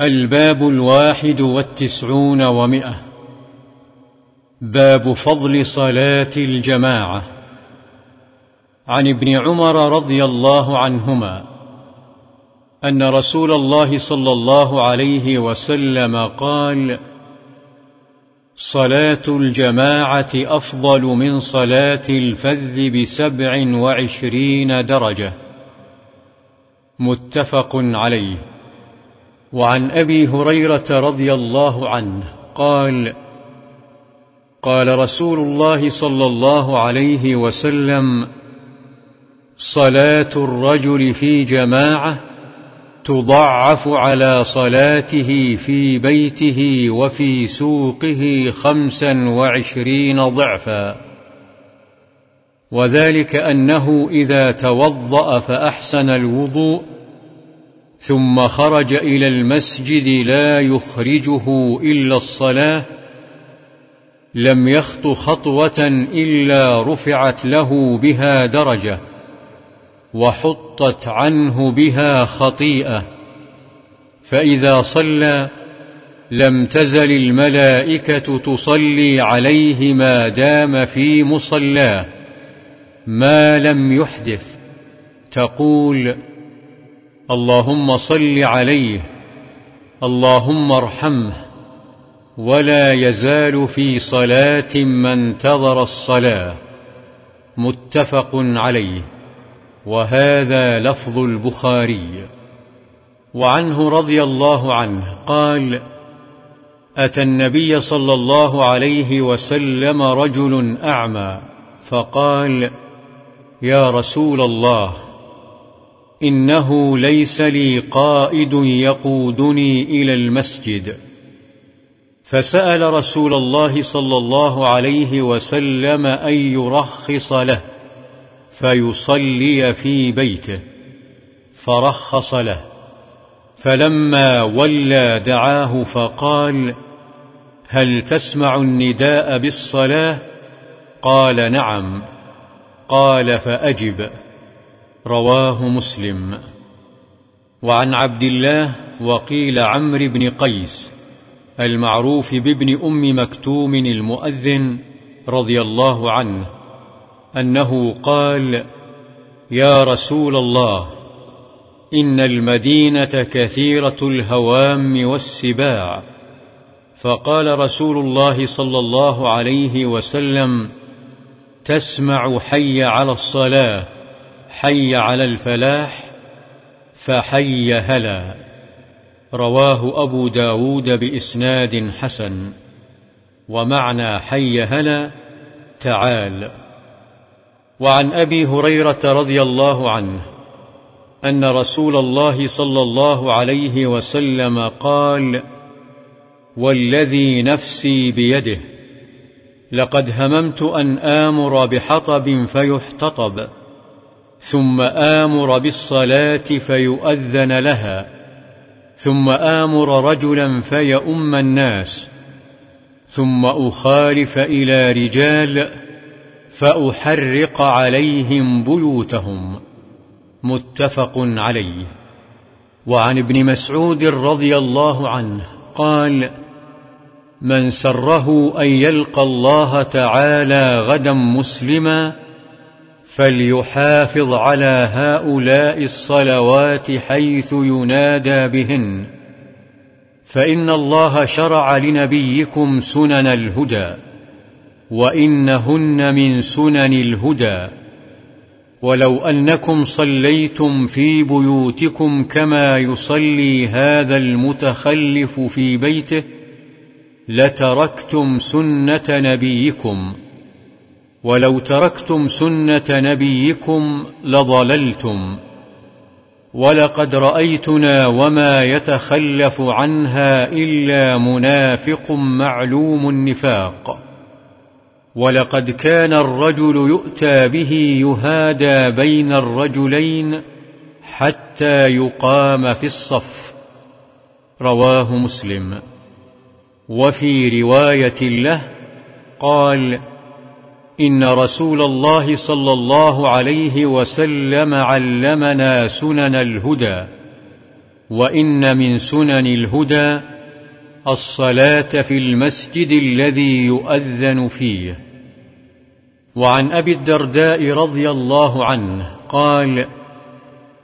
الباب الواحد والتسعون ومئة. باب فضل صلاة الجماعة. عن ابن عمر رضي الله عنهما أن رسول الله صلى الله عليه وسلم قال صلاة الجماعة أفضل من صلاة الفذ بسبع وعشرين درجة. متفق عليه. وعن أبي هريرة رضي الله عنه قال قال رسول الله صلى الله عليه وسلم صلاة الرجل في جماعة تضعف على صلاته في بيته وفي سوقه خمسا وعشرين ضعفا. وذلك أنه إذا توضأ فأحسن الوضوء ثم خرج إلى المسجد لا يخرجه إلا الصلاة لم يخط خطوة إلا رفعت له بها درجة وحطت عنه بها خطيئة. فإذا صلى لم تزل الملائكة تصلي عليه ما دام في مصلاه ما لم يحدث. تقول اللهم صل عليه اللهم ارحمه ولا يزال في صلاة ما انتظر الصلاة متفق عليه وهذا لفظ البخاري. وعنه رضي الله عنه قال أتى النبي صلى الله عليه وسلم رجل أعمى فقال يا رسول الله إنه ليس لي قائد يقودني إلى المسجد. فسأل رسول الله صلى الله عليه وسلم أن يرخص له فيصلي في بيته. فرخص له. فلما ولى دعاه فقال هل تسمع النداء بالصلاة؟ قال نعم. قال فأجب. رواه مسلم. وعن عبد الله وقيل عمرو بن قيس المعروف بابن أم مكتوم المؤذن رضي الله عنه أنه قال يا رسول الله إن المدينة كثيرة الهوام والسباع فقال رسول الله صلى الله عليه وسلم تسمع حي على الصلاة حي على الفلاح فحي هلا. رواه أبو داود بإسناد حسن. ومعنى حي هلا تعال. وعن أبي هريرة رضي الله عنه أن رسول الله صلى الله عليه وسلم قال والذي نفسي بيده لقد هممت أن آمر بحطب فيحتطب. ثم آمر بالصلاة فيؤذن لها ثم آمر رجلا فيؤم الناس ثم أخالف إلى رجال فأحرق عليهم بيوتهم. متفق عليه. وعن ابن مسعود رضي الله عنه قال من سره أن يلقى الله تعالى غدا مسلما فليحافظ على هؤلاء الصلوات حيث ينادى بهن. فإن الله شرع لنبيكم سنن الهدى وإنهن من سنن الهدى. ولو أنكم صليتم في بيوتكم كما يصلي هذا المتخلف في بيته لتركتم سنة نبيكم. ولو تركتم سنة نبيكم لضللتم. ولقد رأيتنا وما يتخلف عنها إلا منافق معلوم النفاق. ولقد كان الرجل يؤتى به يهادى بين الرجلين حتى يقام في الصف. رواه مسلم. وفي رواية له قال إن رسول الله صلى الله عليه وسلم علمنا سنن الهدى وإن من سنن الهدى الصلاة في المسجد الذي يؤذن فيه. وعن أبي الدرداء رضي الله عنه قال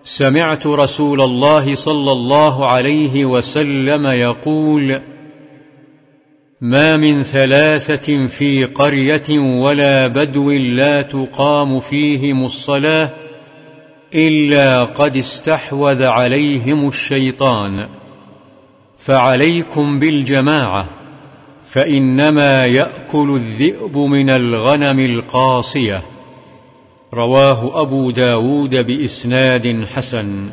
سمعت رسول الله صلى الله عليه وسلم يقول ما من ثلاثة في قرية ولا بدو لا تقام فيهم الصلاة إلا قد استحوذ عليهم الشيطان. فعليكم بالجماعة فإنما يأكل الذئب من الغنم القاصية. رواه أبو داود بإسناد حسن.